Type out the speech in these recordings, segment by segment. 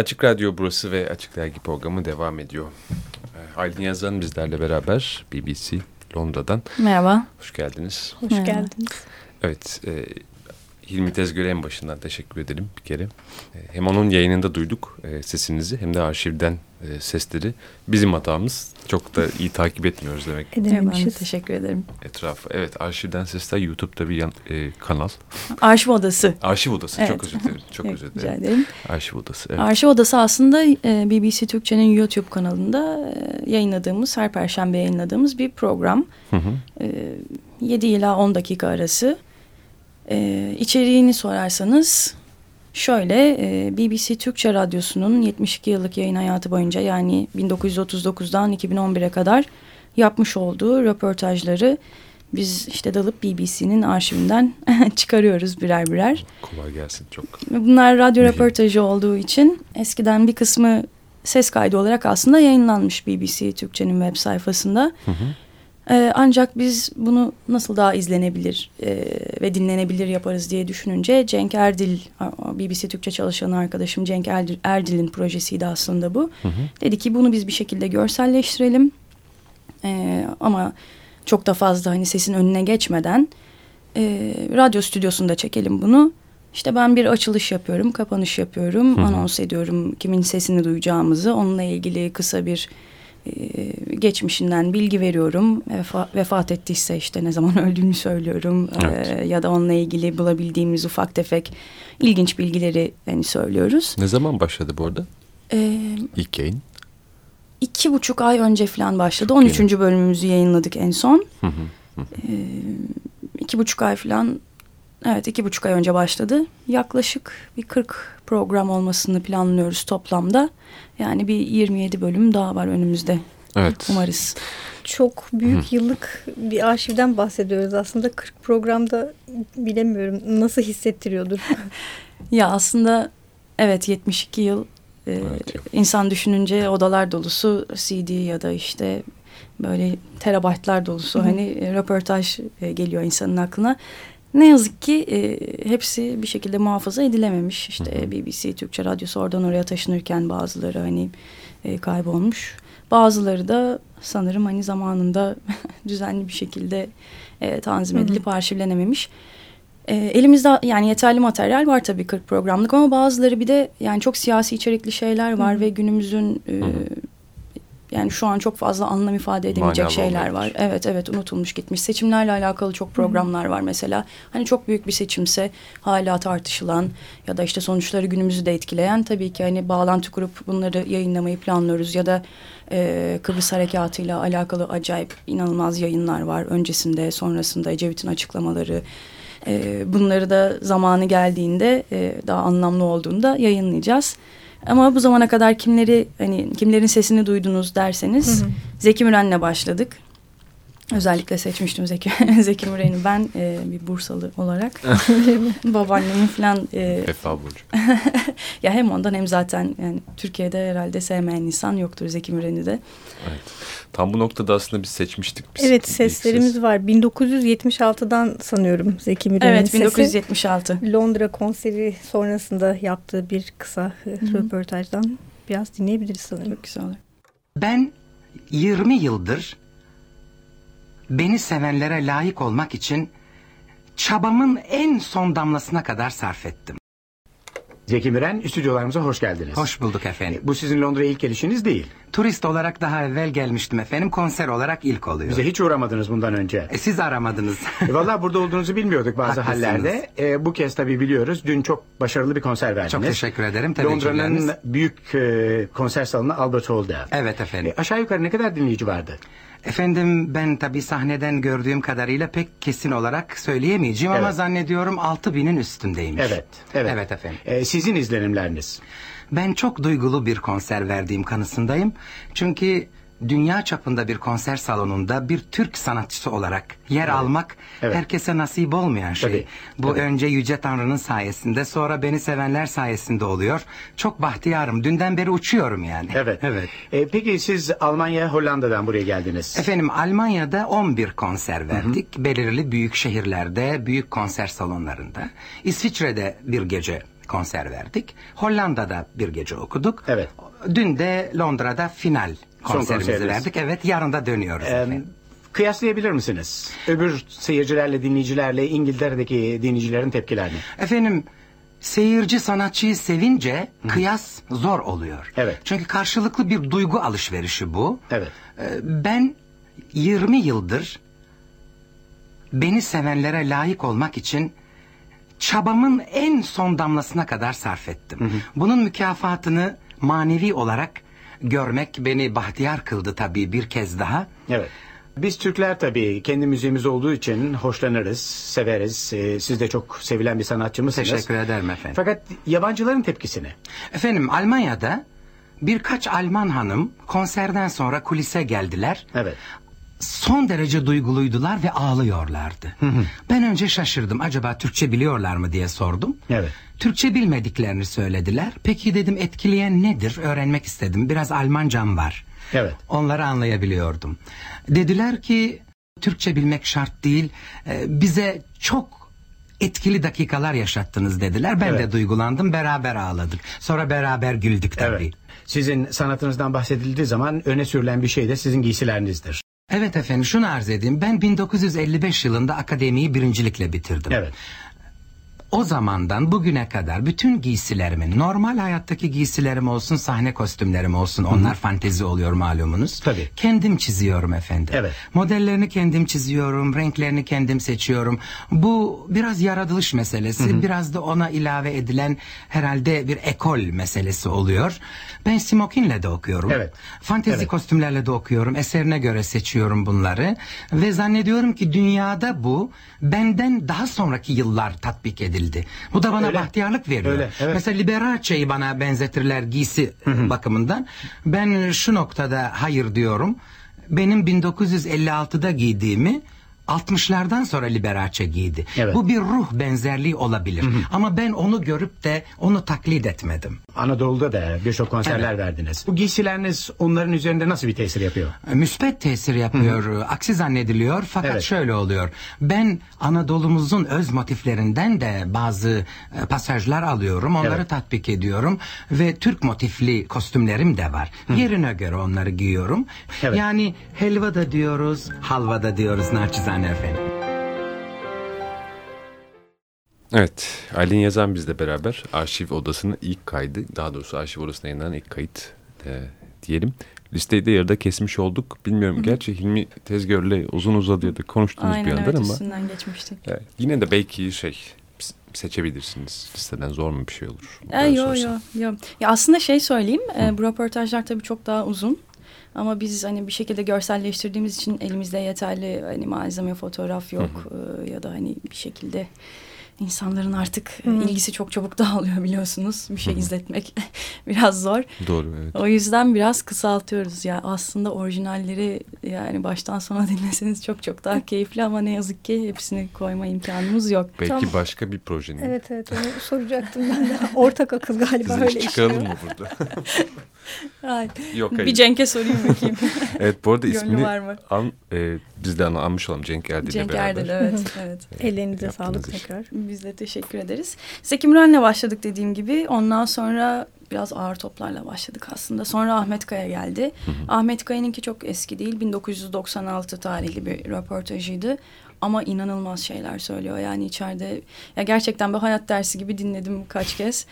Açık Radyo burası ve Açık Dergi programı devam ediyor. Ee, Aylin Yazan bizlerle beraber BBC Londra'dan. Merhaba. Hoş geldiniz. Hoş Merhaba. geldiniz. Evet, e, Hilmi Tezgör'e en başından teşekkür edelim bir kere. E, hem onun yayınında duyduk e, sesinizi hem de arşivden e, sesleri. Bizim hatamız. Çok da iyi takip etmiyoruz demek. Edememişiz. Teşekkür ederim. Etrafı. Evet arşivden sesler YouTube'da bir yan, e, kanal. Arşiv Odası. Arşiv Odası. Evet. Çok özür dilerim. Çok evet, özür dilerim. Rica ederim. Arşiv Odası. Evet. Arşiv Odası aslında e, BBC Türkçe'nin YouTube kanalında e, yayınladığımız, her perşembe yayınladığımız bir program. Hı hı. E, 7 ila 10 dakika arası. E, içeriğini sorarsanız şöyle e, BBC Türkçe Radyosu'nun 72 yıllık yayın hayatı boyunca yani 1939'dan 2011'e kadar yapmış olduğu röportajları biz işte dalıp BBC'nin arşivinden çıkarıyoruz birer birer. Kolay gelsin çok. Bunlar radyo Mühim. röportajı olduğu için eskiden bir kısmı ses kaydı olarak aslında yayınlanmış BBC Türkçe'nin web sayfasında. Hı hı. Ee, ancak biz bunu nasıl daha izlenebilir e, ve dinlenebilir yaparız diye düşününce Cenk Erdil, BBC Türkçe çalışan arkadaşım Cenk Erdil, Erdil'in projesiydi aslında bu. Hı hı. Dedi ki bunu biz bir şekilde görselleştirelim e, ama çok da fazla hani sesin önüne geçmeden e, radyo stüdyosunda çekelim bunu. İşte ben bir açılış yapıyorum, kapanış yapıyorum, hı hı. anons ediyorum kimin sesini duyacağımızı. Onunla ilgili kısa bir ee, geçmişinden bilgi veriyorum. Vefa, vefat ettiyse işte ne zaman öldüğünü söylüyorum. Ee, evet. E, ya da onunla ilgili bulabildiğimiz ufak tefek ilginç bilgileri hani söylüyoruz. Ne zaman başladı bu arada? Ee, İlk yayın? İki buçuk ay önce falan başladı. Çok 13. Yeni. bölümümüzü yayınladık en son. Hı hı hı. Ee, iki buçuk ay falan Evet iki buçuk ay önce başladı. Yaklaşık bir 40 program olmasını planlıyoruz toplamda. Yani bir 27 bölüm daha var önümüzde. Evet. Umarız. Çok büyük Hı. yıllık bir arşivden bahsediyoruz aslında. 40 programda bilemiyorum nasıl hissettiriyordur. ya aslında evet 72 yıl e, evet, insan düşününce odalar dolusu CD ya da işte böyle terabaytlar dolusu Hı. hani röportaj e, geliyor insanın aklına. Ne yazık ki e, hepsi bir şekilde muhafaza edilememiş. İşte hı hı. BBC Türkçe Radyosu oradan oraya taşınırken bazıları hani e, kaybolmuş. Bazıları da sanırım hani zamanında düzenli bir şekilde e, tanzim edilip hı hı. arşivlenememiş. E, elimizde yani yeterli materyal var tabii 40 programlık ama bazıları bir de yani çok siyasi içerikli şeyler var hı hı. ve günümüzün e, hı hı yani şu an çok fazla anlam ifade edemeyecek Manalı şeyler olabilir. var. Evet evet unutulmuş gitmiş. Seçimlerle alakalı çok programlar var mesela. Hani çok büyük bir seçimse hala tartışılan ya da işte sonuçları günümüzü de etkileyen tabii ki hani bağlantı kurup bunları yayınlamayı planlıyoruz ya da e, Kıbrıs Harekatı'yla alakalı acayip inanılmaz yayınlar var. Öncesinde sonrasında Ecevit'in açıklamaları e, bunları da zamanı geldiğinde e, daha anlamlı olduğunda yayınlayacağız. Ama bu zamana kadar kimleri hani kimlerin sesini duydunuz derseniz hı hı. Zeki Müren'le başladık. Özellikle seçmiştim Zeki, Zeki Müren'i ben e, bir Bursalı olarak. Babaannemin falan... E, Vefa Burcu. ya hem ondan hem zaten yani Türkiye'de herhalde sevmeyen insan yoktur Zeki Müren'i de. Evet. Tam bu noktada aslında biz seçmiştik. Biz evet seslerimiz ses. var. 1976'dan sanıyorum Zeki Müren'in evet, 1976. sesi. Londra konseri sonrasında yaptığı bir kısa Hı -hı. röportajdan biraz dinleyebiliriz sanırım. Çok güzel olur. Ben 20 yıldır beni sevenlere layık olmak için çabamın en son damlasına kadar sarf ettim. Zeki Müren, stüdyolarımıza hoş geldiniz. Hoş bulduk efendim. Bu sizin Londra'ya ilk gelişiniz değil. Turist olarak daha evvel gelmiştim efendim. Konser olarak ilk oluyor. Bize hiç uğramadınız bundan önce. E, siz aramadınız. e, Valla burada olduğunuzu bilmiyorduk bazı hallerde. E, bu kez tabii biliyoruz. Dün çok başarılı bir konser verdiniz. Çok teşekkür ederim. Londra'nın büyük e, konser salonu Albert Hall'da. Evet efendim. E, aşağı yukarı ne kadar dinleyici vardı? Efendim ben tabii sahneden gördüğüm kadarıyla pek kesin olarak söyleyemeyeceğim evet. ama zannediyorum altı binin üstündeymiş. Evet. Evet, evet efendim. Ee, sizin izlenimleriniz? Ben çok duygulu bir konser verdiğim kanısındayım. Çünkü dünya çapında bir konser salonunda bir Türk sanatçısı olarak yer evet. almak evet. herkese nasip olmayan şey. Tabii. Bu Tabii. önce Yüce Tanrı'nın sayesinde sonra beni sevenler sayesinde oluyor. Çok bahtiyarım. Dünden beri uçuyorum yani. Evet. evet. E, peki siz Almanya, Hollanda'dan buraya geldiniz. Efendim Almanya'da 11 konser verdik. Hı hı. Belirli büyük şehirlerde, büyük konser salonlarında. İsviçre'de bir gece konser verdik. Hollanda'da bir gece okuduk. Evet. Dün de Londra'da final konserimizi verdik. Evet yarın da dönüyoruz. Ee, efendim. kıyaslayabilir misiniz? Öbür seyircilerle, dinleyicilerle, İngiltere'deki dinleyicilerin tepkilerini. Efendim seyirci sanatçıyı sevince kıyas zor oluyor. Evet. Çünkü karşılıklı bir duygu alışverişi bu. Evet. Ee, Ben 20 yıldır beni sevenlere layık olmak için çabamın en son damlasına kadar sarf ettim. Bunun mükafatını manevi olarak görmek beni bahtiyar kıldı tabii bir kez daha. Evet. Biz Türkler tabii kendi müziğimiz olduğu için hoşlanırız, severiz. Ee, siz de çok sevilen bir sanatçımızsınız. Teşekkür ederim efendim. Fakat yabancıların tepkisini. Efendim Almanya'da birkaç Alman hanım konserden sonra kulise geldiler. Evet. Son derece duyguluydular ve ağlıyorlardı. Ben önce şaşırdım. Acaba Türkçe biliyorlar mı diye sordum. Evet. Türkçe bilmediklerini söylediler. Peki dedim etkileyen nedir? Öğrenmek istedim. Biraz Almancam var. Evet. Onları anlayabiliyordum. Dediler ki Türkçe bilmek şart değil. Ee, bize çok etkili dakikalar yaşattınız dediler. Ben Evet. de duygulandım. Beraber ağladık. Sonra beraber güldük tabii. Evet. Sizin sanatınızdan bahsedildiği zaman öne sürülen bir şey de sizin giysilerinizdir. Evet efendim şunu arz edeyim. Ben 1955 yılında akademiyi birincilikle bitirdim. Evet. O zamandan bugüne kadar bütün giysilerimin normal hayattaki giysilerim olsun sahne kostümlerim olsun onlar fantezi oluyor malumunuz. Tabii. Kendim çiziyorum efendim. Evet. Modellerini kendim çiziyorum, renklerini kendim seçiyorum. Bu biraz yaratılış meselesi, biraz da ona ilave edilen herhalde bir ekol meselesi oluyor. Ben smokinle de okuyorum. Evet. Fantezi Evet. kostümlerle de okuyorum. Eserine göre seçiyorum bunları. Ve zannediyorum ki dünyada bu benden daha sonraki yıllar tatbik edildi. Bu da bana Öyle. bahtiyarlık veriyor. Öyle, evet. Mesela Liberace'yi bana benzetirler giysi bakımından. Ben şu noktada hayır diyorum. Benim 1956'da giydiğimi 60'lardan sonra Liberace giydi. Evet. Bu bir ruh benzerliği olabilir. Ama ben onu görüp de onu taklit etmedim. Anadolu'da da birçok konserler Evet. verdiniz. Bu giysileriniz onların üzerinde nasıl bir tesir yapıyor? E, müspet tesir yapıyor. Aksi zannediliyor fakat Evet. şöyle oluyor. Ben Anadolu'muzun öz motiflerinden de bazı e, pasajlar alıyorum. Onları Evet. tatbik ediyorum ve Türk motifli kostümlerim de var. Yerine göre onları giyiyorum. Evet. Yani helva da diyoruz, halva da diyoruz naçizane efendim. Evet, Aylin Yazan bizle beraber arşiv odasının ilk kaydı, daha doğrusu arşiv odasına yayınlanan ilk kayıt e, diyelim. Listeyi de yarıda kesmiş olduk. Bilmiyorum gerçi Hilmi Tezgör'le uzun uzadıya da konuştunuz bir Aynen yandan evet ama üstünden geçmiştik. evet, yine de belki şey seçebilirsiniz. Listeden zor mu bir şey olur? E, yo yo yo. Ya aslında şey söyleyeyim. e, bu röportajlar tabii çok daha uzun. Ama biz hani bir şekilde görselleştirdiğimiz için elimizde yeterli hani malzeme, fotoğraf yok e, ya da hani bir şekilde insanların artık ilgisi çok çabuk dağılıyor biliyorsunuz. Bir şey izletmek biraz zor. Doğru evet. O yüzden biraz kısaltıyoruz ya. Aslında orijinalleri yani baştan sona dinleseniz çok çok daha keyifli ama ne yazık ki hepsini koyma imkanımız yok. Belki Tamam. başka bir projenin. Evet evet onu soracaktım ben de. Ortak akıl galiba Bizi öyle çıkaralım mı burada? Yok hayır. bir Cenk'e sorayım bakayım. Evet bu arada ismini an, e, biz de an- anmış olalım Cenk Erdil'le Cenk beraber. Erdil evet. evet. Ellerinize sağlık iş. tekrar. Biz de teşekkür ederiz. Zeki Müren'le başladık dediğim gibi. Ondan sonra biraz ağır toplarla başladık aslında. Sonra Ahmet Kaya geldi. Ahmet Kaya'nınki çok eski değil. 1996 tarihli bir röportajıydı. Ama inanılmaz şeyler söylüyor. Yani içeride ya gerçekten bir hayat dersi gibi dinledim kaç kez.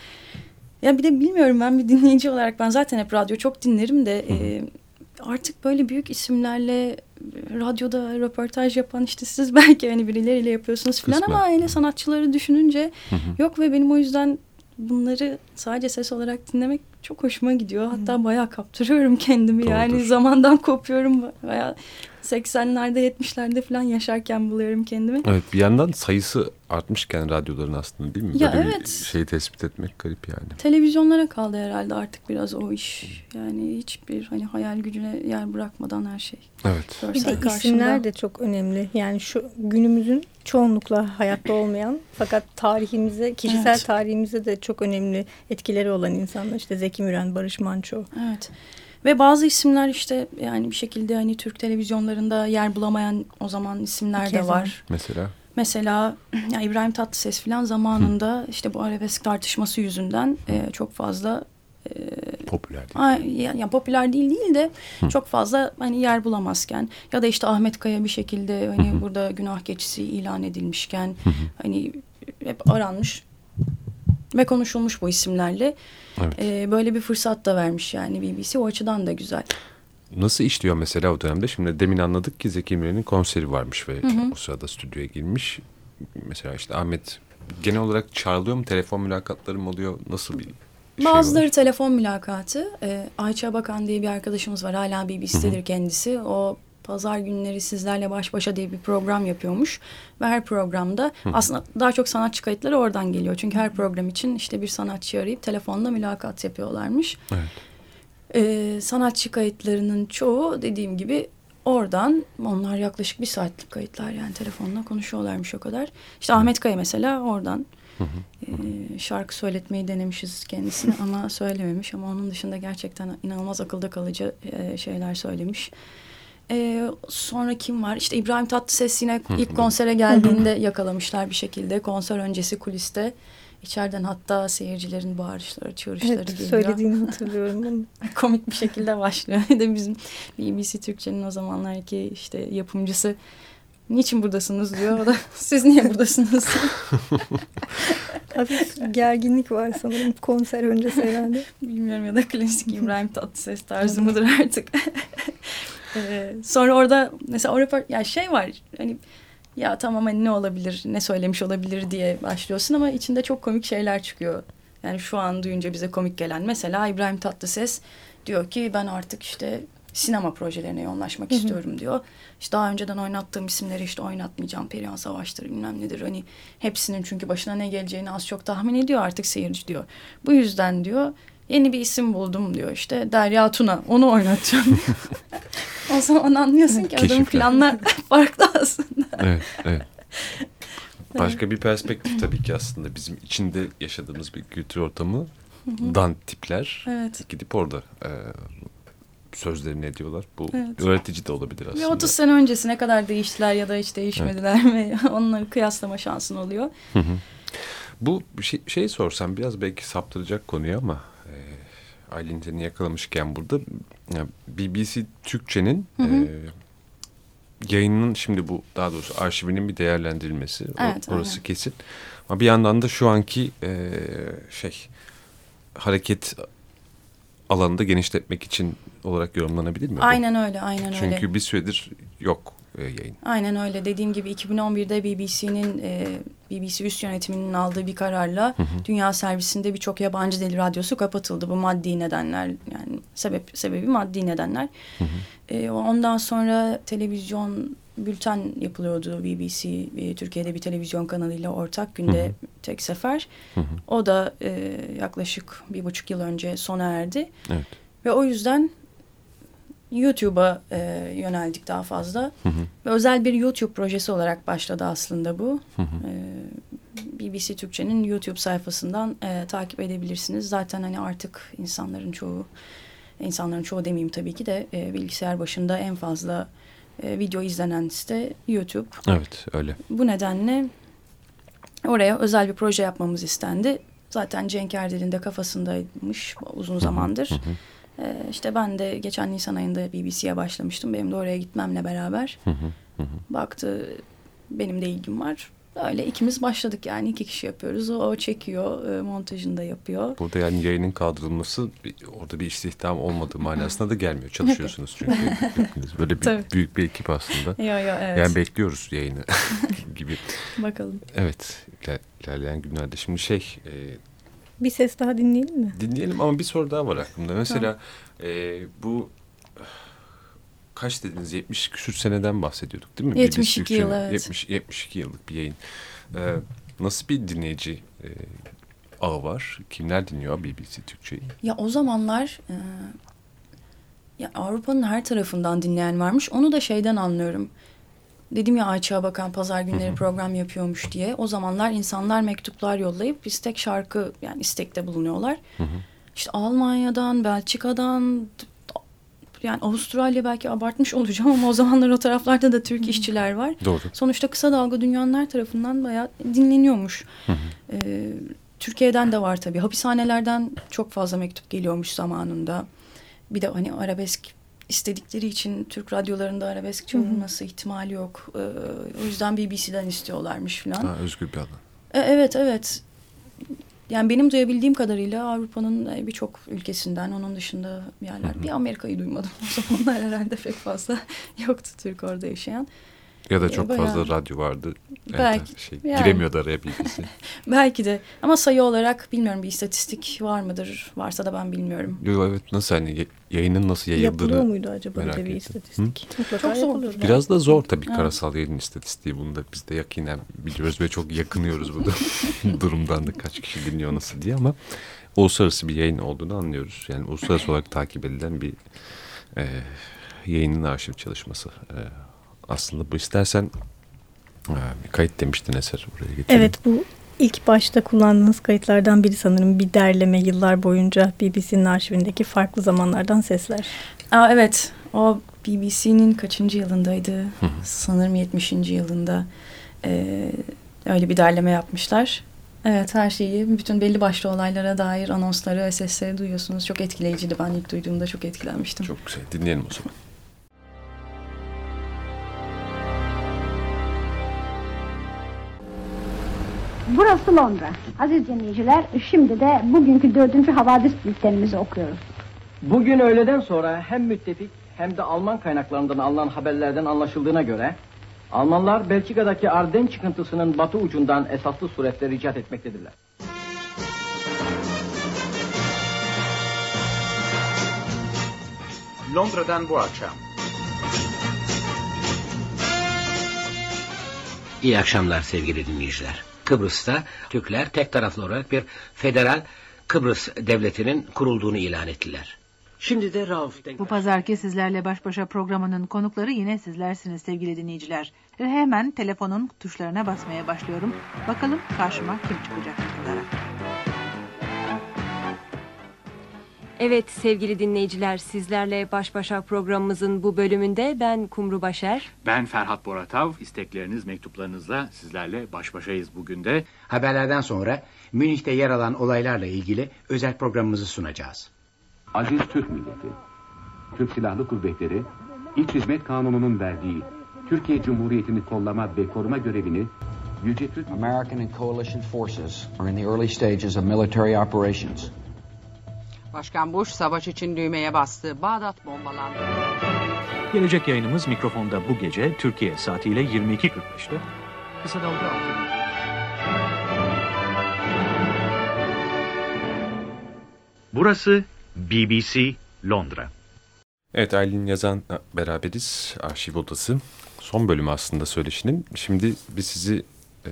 Ya bir de bilmiyorum ben bir dinleyici olarak ben zaten hep radyo çok dinlerim de e, artık böyle büyük isimlerle radyoda röportaj yapan işte siz belki hani birileriyle yapıyorsunuz falan Kısmen. ama hele sanatçıları düşününce yok ve benim o yüzden bunları sadece ses olarak dinlemek çok hoşuma gidiyor. Hatta bayağı kaptırıyorum kendimi yani Doğrudur. zamandan kopuyorum bayağı 80'lerde 70'lerde falan yaşarken buluyorum kendimi. Evet bir yandan sayısı artmışken radyoların aslında değil mi? Ya Böyle evet. bir şeyi tespit etmek garip yani. Televizyonlara kaldı herhalde artık biraz o iş. Yani hiçbir hani hayal gücüne yer bırakmadan her şey. Evet. Bir de karşımda. isimler de çok önemli. Yani şu günümüzün çoğunlukla hayatta olmayan fakat tarihimize, kişisel Evet. tarihimize de çok önemli etkileri olan insanlar. İşte Zeki Müren, Barış Manço. Evet. Ve bazı isimler işte yani bir şekilde hani Türk televizyonlarında yer bulamayan o zaman isimler de Keza. var. Mesela Mesela ya İbrahim Tatlıses falan zamanında işte bu arabesk tartışması yüzünden e, çok fazla popüler değil. Ay, ya, ya popüler değil değil de Hı. çok fazla hani yer bulamazken ya da işte Ahmet Kaya bir şekilde hani Hı. burada günah keçisi ilan edilmişken Hı. hani hep aranmış ve konuşulmuş bu isimlerle. Evet. Ee, böyle bir fırsat da vermiş yani BBC o açıdan da güzel. Nasıl işliyor mesela o dönemde? Şimdi demin anladık ki Zeki Müren'in konseri varmış ve hı hı. o sırada stüdyoya girmiş. Mesela işte Ahmet genel olarak çağrılıyor mu? Telefon mülakatları mı oluyor? Nasıl bir şey Bazıları var? telefon mülakatı. Ee, Ayça Bakan diye bir arkadaşımız var. Hala BBC'dedir kendisi. O pazar günleri sizlerle baş başa diye bir program yapıyormuş. Ve her programda Hı. aslında daha çok sanatçı kayıtları oradan geliyor. Çünkü her program için işte bir sanatçı arayıp telefonla mülakat yapıyorlarmış. Evet. Ee, sanatçı kayıtlarının çoğu dediğim gibi oradan onlar yaklaşık bir saatlik kayıtlar yani telefonla konuşuyorlarmış o kadar. İşte Ahmet Kaya mesela oradan Hı ee, şarkı söyletmeyi denemişiz kendisine ama söylememiş ama onun dışında gerçekten inanılmaz akılda kalıcı e, şeyler söylemiş. Ee, sonra kim var? İşte İbrahim Tatlıses yine ilk konsere geldiğinde yakalamışlar bir şekilde. Konser öncesi kuliste. İçeriden hatta seyircilerin bağırışları, çığırışları evet, geliyor. söylediğini hatırlıyorum bunu. Komik bir şekilde başlıyor. De bizim BBC Türkçe'nin o zamanlarki işte yapımcısı niçin buradasınız diyor. O da siz niye buradasınız? Hafif gerginlik var sanırım konser öncesi herhalde. Bilmiyorum ya da klasik İbrahim Tatlıses tarzı mıdır artık. Ee, sonra orada mesela o röport, ya şey var hani ya tamam hani ne olabilir ne söylemiş olabilir diye başlıyorsun ama içinde çok komik şeyler çıkıyor. Yani şu an duyunca bize komik gelen mesela İbrahim Tatlıses diyor ki ben artık işte sinema projelerine yoğunlaşmak Hı -hı. istiyorum diyor. İşte daha önceden oynattığım isimleri işte oynatmayacağım. Perihan Savaş'tır bilmem nedir. Hani hepsinin çünkü başına ne geleceğini az çok tahmin ediyor artık seyirci diyor. Bu yüzden diyor yeni bir isim buldum diyor işte Derya Tuna onu oynatacağım o zaman anlıyorsun ki adamın planlar farklı aslında. Evet, evet. Başka bir perspektif tabii ki aslında bizim içinde yaşadığımız bir kültür ortamı dan tipler evet. gidip orada e, sözlerini ediyorlar. Bu evet. öğretici de olabilir aslında. Ve 30 sene öncesi ne kadar değiştiler ya da hiç değişmediler evet. mi? Onları kıyaslama şansın oluyor. Hı hı. Bu şey, şey sorsam biraz belki saptıracak konuyu ama Aylin seni yakalamışken burada BBC Türkçe'nin e, yayının şimdi bu daha doğrusu arşivinin bir değerlendirilmesi. Evet, orası aynen. kesin. Ama bir yandan da şu anki e, şey hareket alanında genişletmek için olarak yorumlanabilir mi? Aynen bu? öyle, aynen Çünkü öyle. Çünkü bir süredir yok e, yayın. Aynen öyle. Dediğim gibi 2011'de BBC'nin e, BBC üst yönetiminin aldığı bir kararla hı hı. dünya servisinde birçok yabancı dil radyosu kapatıldı. Bu maddi nedenler yani sebep sebebi maddi nedenler. Hı hı. E, ondan sonra televizyon bülten yapılıyordu BBC e, Türkiye'de bir televizyon kanalıyla ortak günde hı hı. tek sefer. Hı hı. O da e, yaklaşık bir buçuk yıl önce sona erdi. Evet. Ve o yüzden YouTube'a e, yöneldik daha fazla. Hı hı. Ve özel bir YouTube projesi olarak başladı aslında bu. Hı hı. E, BBC Türkçe'nin YouTube sayfasından e, takip edebilirsiniz. Zaten hani artık insanların çoğu, insanların çoğu demeyeyim tabii ki de e, bilgisayar başında en fazla e, video izlenen site YouTube. Evet öyle. Bu nedenle oraya özel bir proje yapmamız istendi. Zaten Cenk Erdel'in de kafasındaymış uzun zamandır. Hı hı. Ee, işte ben de geçen Nisan ayında BBC'ye başlamıştım. Benim de oraya gitmemle beraber hı hı hı. baktı benim de ilgim var. Öyle ikimiz başladık yani iki kişi yapıyoruz. O, o çekiyor, e, montajını da yapıyor. Burada yani yayının kaldırılması orada bir istihdam olmadığı manasına da gelmiyor. Çalışıyorsunuz çünkü. Böyle bir, Tabii. büyük bir ekip aslında. Yo, yo, evet. Yani bekliyoruz yayını gibi. Bakalım. Evet ilerleyen günlerde. Şimdi şey e, bir ses daha dinleyelim mi? Dinleyelim ama bir soru daha var aklımda. Mesela e, bu kaç dediniz? 70 küsür seneden bahsediyorduk değil mi? 72 yıl evet. 70, 72 yıllık bir yayın. Ee, nasıl bir dinleyici e, ağı var? Kimler dinliyor BBC Türkçe'yi? Ya o zamanlar e, ya Avrupa'nın her tarafından dinleyen varmış. Onu da şeyden anlıyorum dedim ya Ayça Bakan pazar günleri program yapıyormuş diye. O zamanlar insanlar mektuplar yollayıp istek şarkı yani istekte bulunuyorlar. İşte Almanya'dan, Belçika'dan, yani Avustralya belki abartmış olacağım ama o zamanlar o taraflarda da Türk işçiler var. Doğru. Sonuçta kısa dalga dünyanın her tarafından bayağı dinleniyormuş. Ee, Türkiye'den de var tabii. Hapishanelerden çok fazla mektup geliyormuş zamanında. Bir de hani arabesk istedikleri için Türk radyolarında arabesk çalınması ihtimali yok. Ee, o yüzden BBC'den istiyorlarmış falan. Ha, özgür bir alan. E, evet evet. Yani benim duyabildiğim kadarıyla Avrupa'nın e, birçok ülkesinden onun dışında yerler. Bir Amerika'yı duymadım. O zamanlar herhalde pek fazla yoktu Türk orada yaşayan. Ya da çok bayağı- fazla radyo vardı. Belki, şey, yani. Giremiyordu araya BBC. Belki de ama sayı olarak bilmiyorum bir istatistik var mıdır? Varsa da ben bilmiyorum. Yo, evet nasıl hani yayının nasıl Yapılıyor yayıldığını muydu acaba merak bir istatistik? Mutlaka Çok zor. Biraz da zor tabii Evet. karasal yayın istatistiği. Bunu da biz de yakinen biliyoruz ve çok yakınıyoruz bu da- durumdan da kaç kişi dinliyor nasıl diye ama uluslararası bir yayın olduğunu anlıyoruz. Yani uluslararası olarak takip edilen bir e, yayının arşiv çalışması. E, aslında bu istersen e, bir kayıt demiştin Eser buraya getirelim. Evet bu ilk başta kullandığınız kayıtlardan biri sanırım bir derleme yıllar boyunca BBC'nin arşivindeki farklı zamanlardan sesler. Aa, evet o BBC'nin kaçıncı yılındaydı? Sanırım 70. yılında Ee, öyle bir derleme yapmışlar. Evet her şeyi bütün belli başlı olaylara dair anonsları ve sesleri duyuyorsunuz. Çok etkileyiciydi. Ben ilk duyduğumda çok etkilenmiştim. Çok güzel dinleyelim o zaman. Burası Londra. Aziz dinleyiciler, şimdi de bugünkü dördüncü havadis bültenimizi okuyoruz. Bugün öğleden sonra hem müttefik hem de Alman kaynaklarından alınan haberlerden anlaşıldığına göre Almanlar Belçika'daki Arden çıkıntısının batı ucundan esaslı suretle icat etmektedirler. Londra'dan bu akşam. İyi akşamlar sevgili dinleyiciler. Kıbrıs'ta Türkler tek taraflı olarak bir federal Kıbrıs devletinin kurulduğunu ilan ettiler. Şimdi de Rauf Bu pazarki sizlerle baş başa programının konukları yine sizlersiniz sevgili dinleyiciler. Ve hemen telefonun tuşlarına basmaya başlıyorum. Bakalım karşıma kim çıkacak bunlara. Evet sevgili dinleyiciler sizlerle baş başa programımızın bu bölümünde ben Kumru Başer. Ben Ferhat Boratav. İstekleriniz, mektuplarınızla sizlerle baş başayız bugün de. Haberlerden sonra Münih'te yer alan olaylarla ilgili özel programımızı sunacağız. Aziz Türk milleti, Türk Silahlı Kuvvetleri, İç Hizmet Kanunu'nun verdiği Türkiye Cumhuriyeti'ni kollama ve koruma görevini Yüce Türk... American and coalition forces are in the early stages of military operations. Başkan Bush savaş için düğmeye bastı. Bağdat bombalandı. Gelecek yayınımız mikrofonda bu gece Türkiye saatiyle 22.45'te. Kısa dalga altında. Burası BBC Londra. Evet Aylin Yazan'la beraberiz. Arşiv Odası. Son bölümü aslında söyleşinin. Şimdi biz sizi e,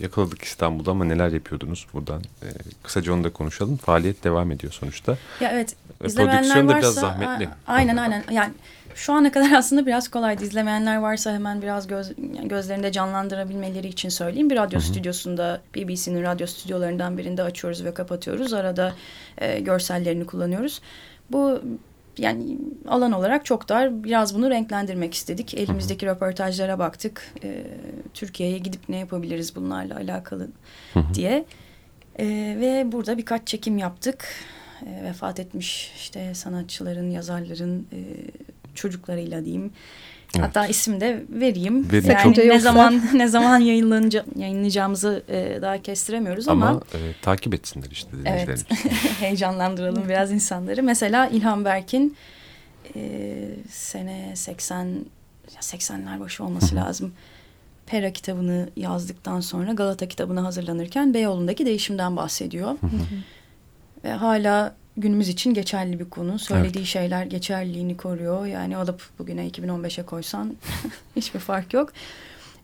yakaladık İstanbul'da ama neler yapıyordunuz buradan? E, kısaca onu da konuşalım. Faaliyet devam ediyor sonuçta. Ya evet. Ve izlemeyenler prodüksiyon da varsa, biraz zahmetli. Aynen aynen. Yani şu ana kadar aslında biraz kolaydı. İzlemeyenler varsa hemen biraz göz, gözlerinde canlandırabilmeleri için söyleyeyim. Bir radyo Hı hı. stüdyosunda BBC'nin radyo stüdyolarından birinde açıyoruz ve kapatıyoruz. Arada e, görsellerini kullanıyoruz. Bu yani alan olarak çok dar. Biraz bunu renklendirmek istedik. Elimizdeki röportajlara baktık. E, Türkiye'ye gidip ne yapabiliriz bunlarla alakalı diye. E, ve burada birkaç çekim yaptık. E, vefat etmiş işte sanatçıların, yazarların e, çocuklarıyla diyeyim. Evet. Hatta isim de vereyim. Verin. Yani Sakınca ne yoksa. zaman ne zaman yayınlanca, yayınlayacağımızı e, daha kestiremiyoruz ama, Ama e, takip etsinler işte dinleyicilerimiz. Evet. Heyecanlandıralım biraz insanları. Mesela İlhan Berk'in e, sene 80 ya 80'ler başı olması lazım. Pera kitabını yazdıktan sonra Galata kitabına hazırlanırken Beyoğlu'ndaki değişimden bahsediyor. Ve hala günümüz için geçerli bir konu. Söylediği şeyler geçerliliğini koruyor. Yani alıp bugüne 2015'e koysan hiçbir fark yok.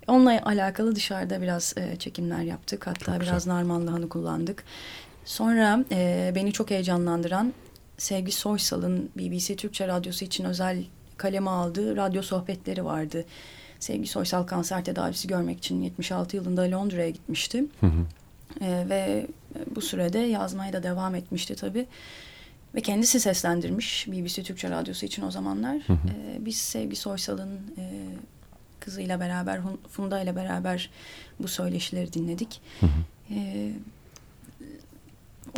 Onunla alakalı dışarıda biraz e, çekimler yaptık. Hatta biraz Narman Lahan'ı kullandık. Sonra e, beni çok heyecanlandıran Sevgi Soysal'ın BBC Türkçe Radyosu için özel kaleme aldığı radyo sohbetleri vardı. Sevgi Soysal kanser tedavisi görmek için 76 yılında Londra'ya gitmişti. Hı hı. E, ve bu sürede yazmaya da devam etmişti tabii. Ve kendisi seslendirmiş BBC Türkçe Radyosu için o zamanlar. Hı hı. E, biz Sevgi Soysal'ın e, kızıyla beraber, Funda ile beraber bu söyleşileri dinledik. Hı hı. E,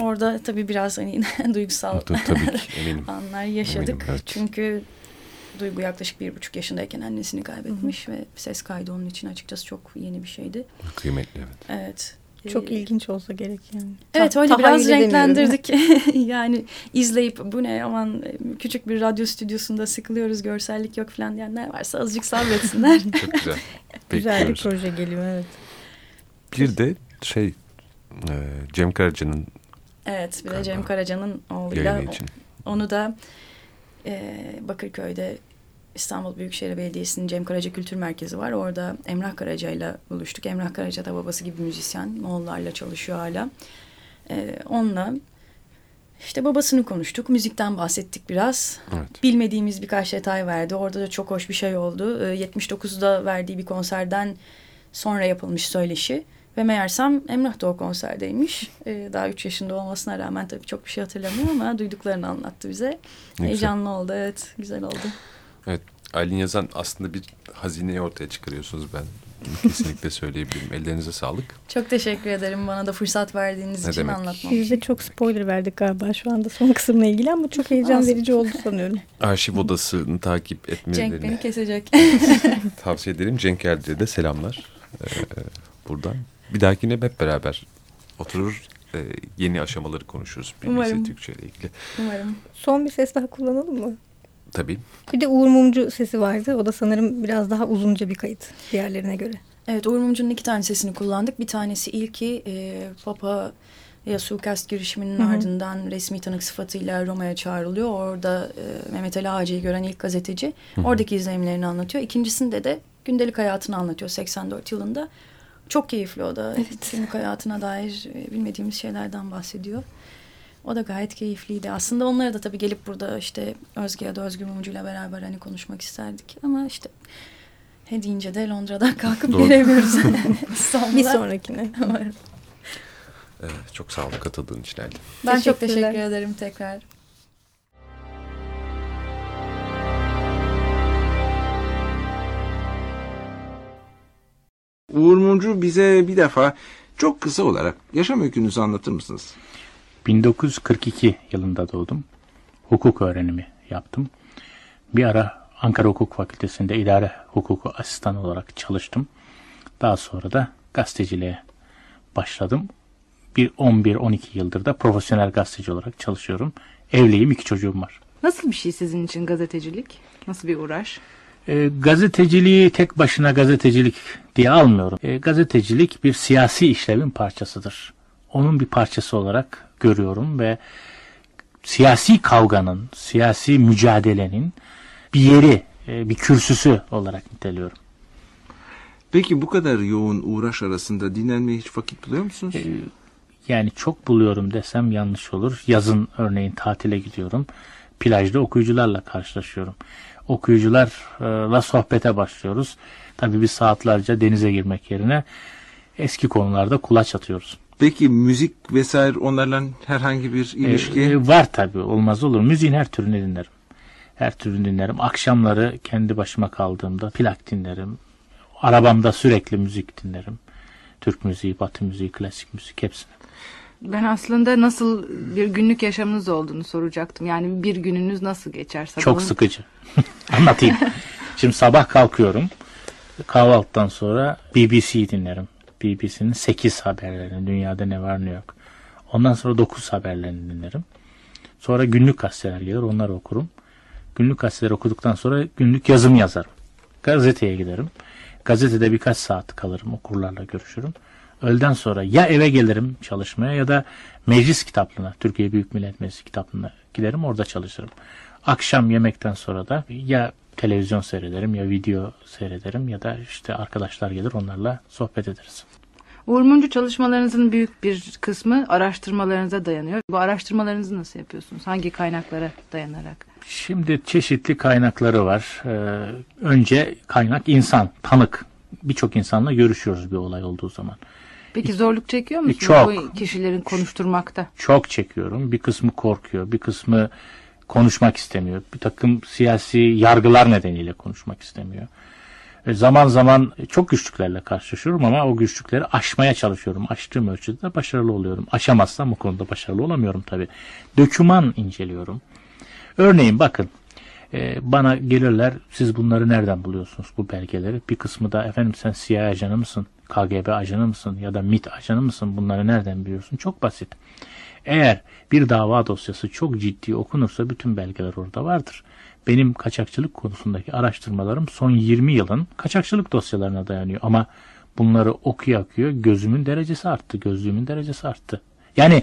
orada tabii biraz hani duygusal tabii ki, eminim. anlar yaşadık. Eminim, evet. Çünkü Duygu yaklaşık bir buçuk yaşındayken annesini kaybetmiş hı hı. ve ses kaydı onun için açıkçası çok yeni bir şeydi. Kıymetli evet. Evet. Çok ilginç olsa gerek yani. Evet Ta öyle biraz renklendirdik. yani izleyip bu ne aman küçük bir radyo stüdyosunda sıkılıyoruz görsellik yok falan diyenler varsa azıcık sabretsinler. Çok güzel. güzel bir proje geliyor evet. Bir de şey Cem Karaca'nın Evet bir de Cem Karaca'nın oğluyla için. onu da e, Bakırköy'de İstanbul Büyükşehir Belediyesi'nin Cem Karaca Kültür Merkezi var. Orada Emrah Karaca ile buluştuk. Emrah Karaca da babası gibi müzisyen. Moğollarla çalışıyor hala. Ee, onunla işte babasını konuştuk. Müzikten bahsettik biraz. Evet. Bilmediğimiz birkaç detay verdi. Orada da çok hoş bir şey oldu. Ee, 79'da verdiği bir konserden sonra yapılmış söyleşi. Ve meğersem Emrah da o konserdeymiş. Ee, daha üç yaşında olmasına rağmen tabii çok bir şey hatırlamıyor ama duyduklarını anlattı bize. Heyecanlı oldu evet. Güzel oldu. Evet. Aylin Yazan aslında bir hazineyi ortaya çıkarıyorsunuz ben. Kesinlikle söyleyebilirim. Ellerinize sağlık. Çok teşekkür ederim bana da fırsat verdiğiniz Ne için demek. anlatmam Biz de çok spoiler verdik galiba şu anda son kısımla ilgili ama çok heyecan verici oldu sanıyorum. Arşiv odasını takip etmelerini Cenk beni kesecek. tavsiye ederim. Cenk Erdi'ye de selamlar. Ee, buradan. Bir dahakine hep beraber oturur e, yeni aşamaları konuşuruz. Umarım. Türkçe ile ilgili. Umarım. Son bir ses daha kullanalım mı? Tabii. Bir de Uğur Mumcu sesi vardı. O da sanırım biraz daha uzunca bir kayıt diğerlerine göre. Evet Uğur Mumcu'nun iki tane sesini kullandık. Bir tanesi ilki e, Papa ya suikast girişiminin Hı hı. ardından resmi tanık sıfatıyla Roma'ya çağrılıyor. Orada e, Mehmet Ali Ağacı'yı gören ilk gazeteci. Hı hı. Oradaki izlenimlerini anlatıyor. İkincisinde de gündelik hayatını anlatıyor 84 yılında. Çok keyifli o da. Günlük hayatına dair e, bilmediğimiz şeylerden bahsediyor. O da gayet keyifliydi. Aslında onlara da tabii gelip burada işte Özge ya da Özgür Mumcu'yla beraber hani konuşmak isterdik. Ama işte he deyince de Londra'dan kalkıp Doğru. gelemiyoruz. İstanbul'a. Bir sonrakine. Umarım. Ee, çok sağ olun katıldığın için Aylin. Ben çok teşekkür ederim tekrar. Uğur Mumcu bize bir defa çok kısa olarak yaşam öykünüzü anlatır mısınız? 1942 yılında doğdum. Hukuk öğrenimi yaptım. Bir ara Ankara Hukuk Fakültesi'nde idare hukuku asistanı olarak çalıştım. Daha sonra da gazeteciliğe başladım. Bir 11-12 yıldır da profesyonel gazeteci olarak çalışıyorum. Evliyim, iki çocuğum var. Nasıl bir şey sizin için gazetecilik? Nasıl bir uğraş? E, gazeteciliği tek başına gazetecilik diye almıyorum. E, gazetecilik bir siyasi işlevin parçasıdır. Onun bir parçası olarak görüyorum ve siyasi kavganın, siyasi mücadelenin bir yeri, e, bir kürsüsü olarak niteliyorum. Peki bu kadar yoğun uğraş arasında dinlenmeye hiç vakit buluyor musunuz? E, Yani çok buluyorum desem yanlış olur. Yazın örneğin tatile gidiyorum. Plajda okuyucularla karşılaşıyorum. Okuyucularla sohbete başlıyoruz. Tabii biz saatlerce denize girmek yerine eski konularda kulaç atıyoruz. Peki müzik vesaire onlarla herhangi bir ilişki? E, var tabii olmaz olur. Müziğin her türünü dinlerim. Her türünü dinlerim. Akşamları kendi başıma kaldığımda plak dinlerim. Arabamda sürekli müzik dinlerim. Türk müziği, batı müziği, klasik müzik hepsini. Ben aslında nasıl bir günlük yaşamınız olduğunu soracaktım. Yani bir gününüz nasıl geçer? Çok Sabahın- sıkıcı. Anlatayım. Şimdi sabah kalkıyorum. Kahvaltıdan sonra BBC dinlerim. BBC'nin 8 haberlerini, dünyada ne var ne yok. Ondan sonra 9 haberlerini dinlerim. Sonra günlük gazeteler gelir, onları okurum. Günlük gazeteleri okuduktan sonra günlük yazım yazarım. Gazeteye giderim. Gazetede birkaç saat kalırım, okurlarla görüşürüm. Öğleden sonra ya eve gelirim çalışmaya ya da meclis kitaplığına, Türkiye Büyük Millet Meclisi kitaplığına giderim, orada çalışırım. Akşam yemekten sonra da ya televizyon seyrederim ya video seyrederim ya da işte arkadaşlar gelir onlarla sohbet ederiz. Uğur Mumcu çalışmalarınızın büyük bir kısmı araştırmalarınıza dayanıyor. Bu araştırmalarınızı nasıl yapıyorsunuz? Hangi kaynaklara dayanarak? Şimdi çeşitli kaynakları var. Ee, önce kaynak insan, tanık. Birçok insanla görüşüyoruz bir olay olduğu zaman. Peki zorluk çekiyor musunuz Çok. bu kişilerin konuşturmakta? Çok çekiyorum. Bir kısmı korkuyor, bir kısmı konuşmak istemiyor. Bir takım siyasi yargılar nedeniyle konuşmak istemiyor. Zaman zaman çok güçlüklerle karşılaşıyorum ama o güçlükleri aşmaya çalışıyorum. Aştığım ölçüde de başarılı oluyorum. Aşamazsam bu konuda başarılı olamıyorum tabii. Döküman inceliyorum. Örneğin bakın e, bana gelirler siz bunları nereden buluyorsunuz bu belgeleri? Bir kısmı da efendim sen CIA ajanı mısın? KGB ajanı mısın? Ya da MIT ajanı mısın? Bunları nereden biliyorsun? Çok basit. Eğer bir dava dosyası çok ciddi okunursa bütün belgeler orada vardır. Benim kaçakçılık konusundaki araştırmalarım son 20 yılın kaçakçılık dosyalarına dayanıyor. Ama bunları okuya okuyor gözümün derecesi arttı, gözlüğümün derecesi arttı. Yani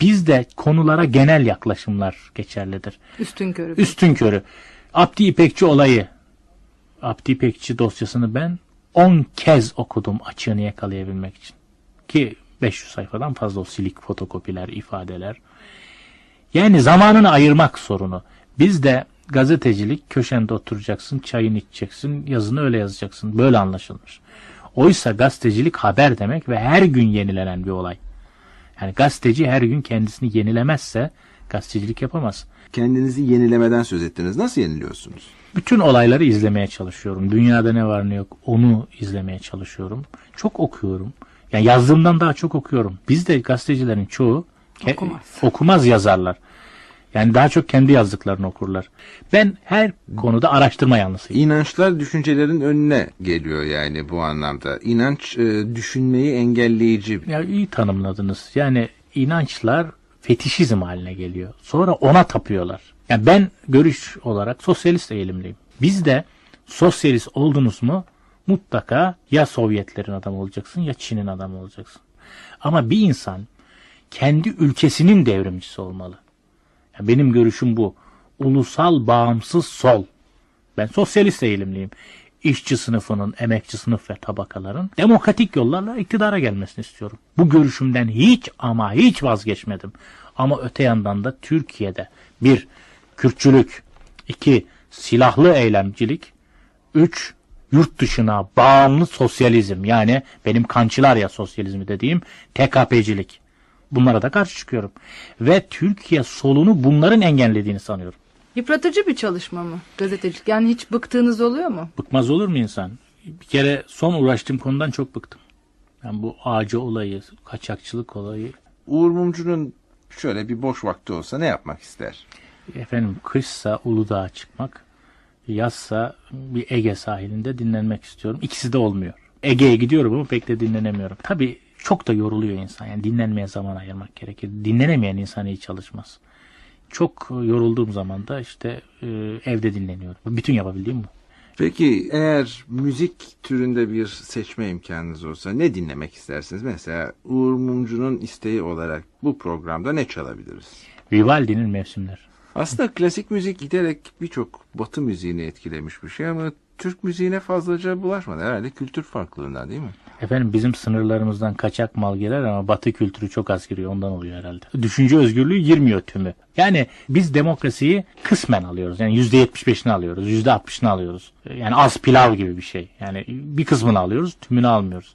bizde konulara genel yaklaşımlar geçerlidir. Üstün körü. Üstün körü. Abdi İpekçi olayı. Abdi İpekçi dosyasını ben 10 kez okudum açığını yakalayabilmek için. Ki 500 sayfadan fazla o silik fotokopiler, ifadeler. Yani zamanını ayırmak sorunu. Bizde gazetecilik köşende oturacaksın, çayını içeceksin, yazını öyle yazacaksın. Böyle anlaşılmış. Oysa gazetecilik haber demek ve her gün yenilenen bir olay. Yani gazeteci her gün kendisini yenilemezse gazetecilik yapamaz. Kendinizi yenilemeden söz ettiniz. Nasıl yeniliyorsunuz? Bütün olayları izlemeye çalışıyorum. Dünyada ne var ne yok onu izlemeye çalışıyorum. Çok okuyorum. Yani yazdığımdan daha çok okuyorum. Bizde gazetecilerin çoğu Okumaz. okumaz yazarlar. Yani daha çok kendi yazdıklarını okurlar. Ben her konuda araştırma yanlısıyım. İnançlar düşüncelerin önüne geliyor yani bu anlamda. İnanç e, düşünmeyi engelleyici. Ya iyi tanımladınız. Yani inançlar fetişizm haline geliyor. Sonra ona tapıyorlar. Yani ben görüş olarak sosyalist eğilimliyim. Bizde sosyalist oldunuz mu mutlaka ya Sovyetlerin adamı olacaksın ya Çin'in adamı olacaksın. Ama bir insan kendi ülkesinin devrimcisi olmalı. Yani benim görüşüm bu. Ulusal bağımsız sol. Ben sosyalist eğilimliyim. İşçi sınıfının, emekçi sınıf ve tabakaların demokratik yollarla iktidara gelmesini istiyorum. Bu görüşümden hiç ama hiç vazgeçmedim. Ama öte yandan da Türkiye'de bir, Kürtçülük, iki, silahlı eylemcilik, üç, yurt dışına bağımlı sosyalizm yani benim kançılarya sosyalizmi dediğim TKP'cilik. Bunlara da karşı çıkıyorum. Ve Türkiye solunu bunların engellediğini sanıyorum. Yıpratıcı bir çalışma mı gazetecilik? Yani hiç bıktığınız oluyor mu? Bıkmaz olur mu insan? Bir kere son uğraştığım konudan çok bıktım. Yani bu ağacı olayı, kaçakçılık olayı. Uğur Mumcu'nun şöyle bir boş vakti olsa ne yapmak ister? Efendim kışsa Uludağ'a çıkmak, yazsa bir Ege sahilinde dinlenmek istiyorum. İkisi de olmuyor. Ege'ye gidiyorum ama pek de dinlenemiyorum. Tabii çok da yoruluyor insan. Yani dinlenmeye zaman ayırmak gerekir. Dinlenemeyen insan iyi çalışmaz. Çok yorulduğum zaman da işte e, evde dinleniyorum. Bütün yapabildiğim bu. Peki eğer müzik türünde bir seçme imkanınız olsa ne dinlemek istersiniz? Mesela Uğur Mumcu'nun isteği olarak bu programda ne çalabiliriz? Vivaldi'nin mevsimler. Aslında klasik müzik giderek birçok batı müziğini etkilemiş bir şey ama Türk müziğine fazlaca bulaşmadı. Herhalde kültür farklılığından değil mi? Efendim bizim sınırlarımızdan kaçak mal gelir ama batı kültürü çok az giriyor ondan oluyor herhalde. Düşünce özgürlüğü girmiyor tümü. Yani biz demokrasiyi kısmen alıyoruz. Yani yüzde 75'ini alıyoruz, yüzde 60'ını alıyoruz. Yani az pilav gibi bir şey. Yani bir kısmını alıyoruz, tümünü almıyoruz.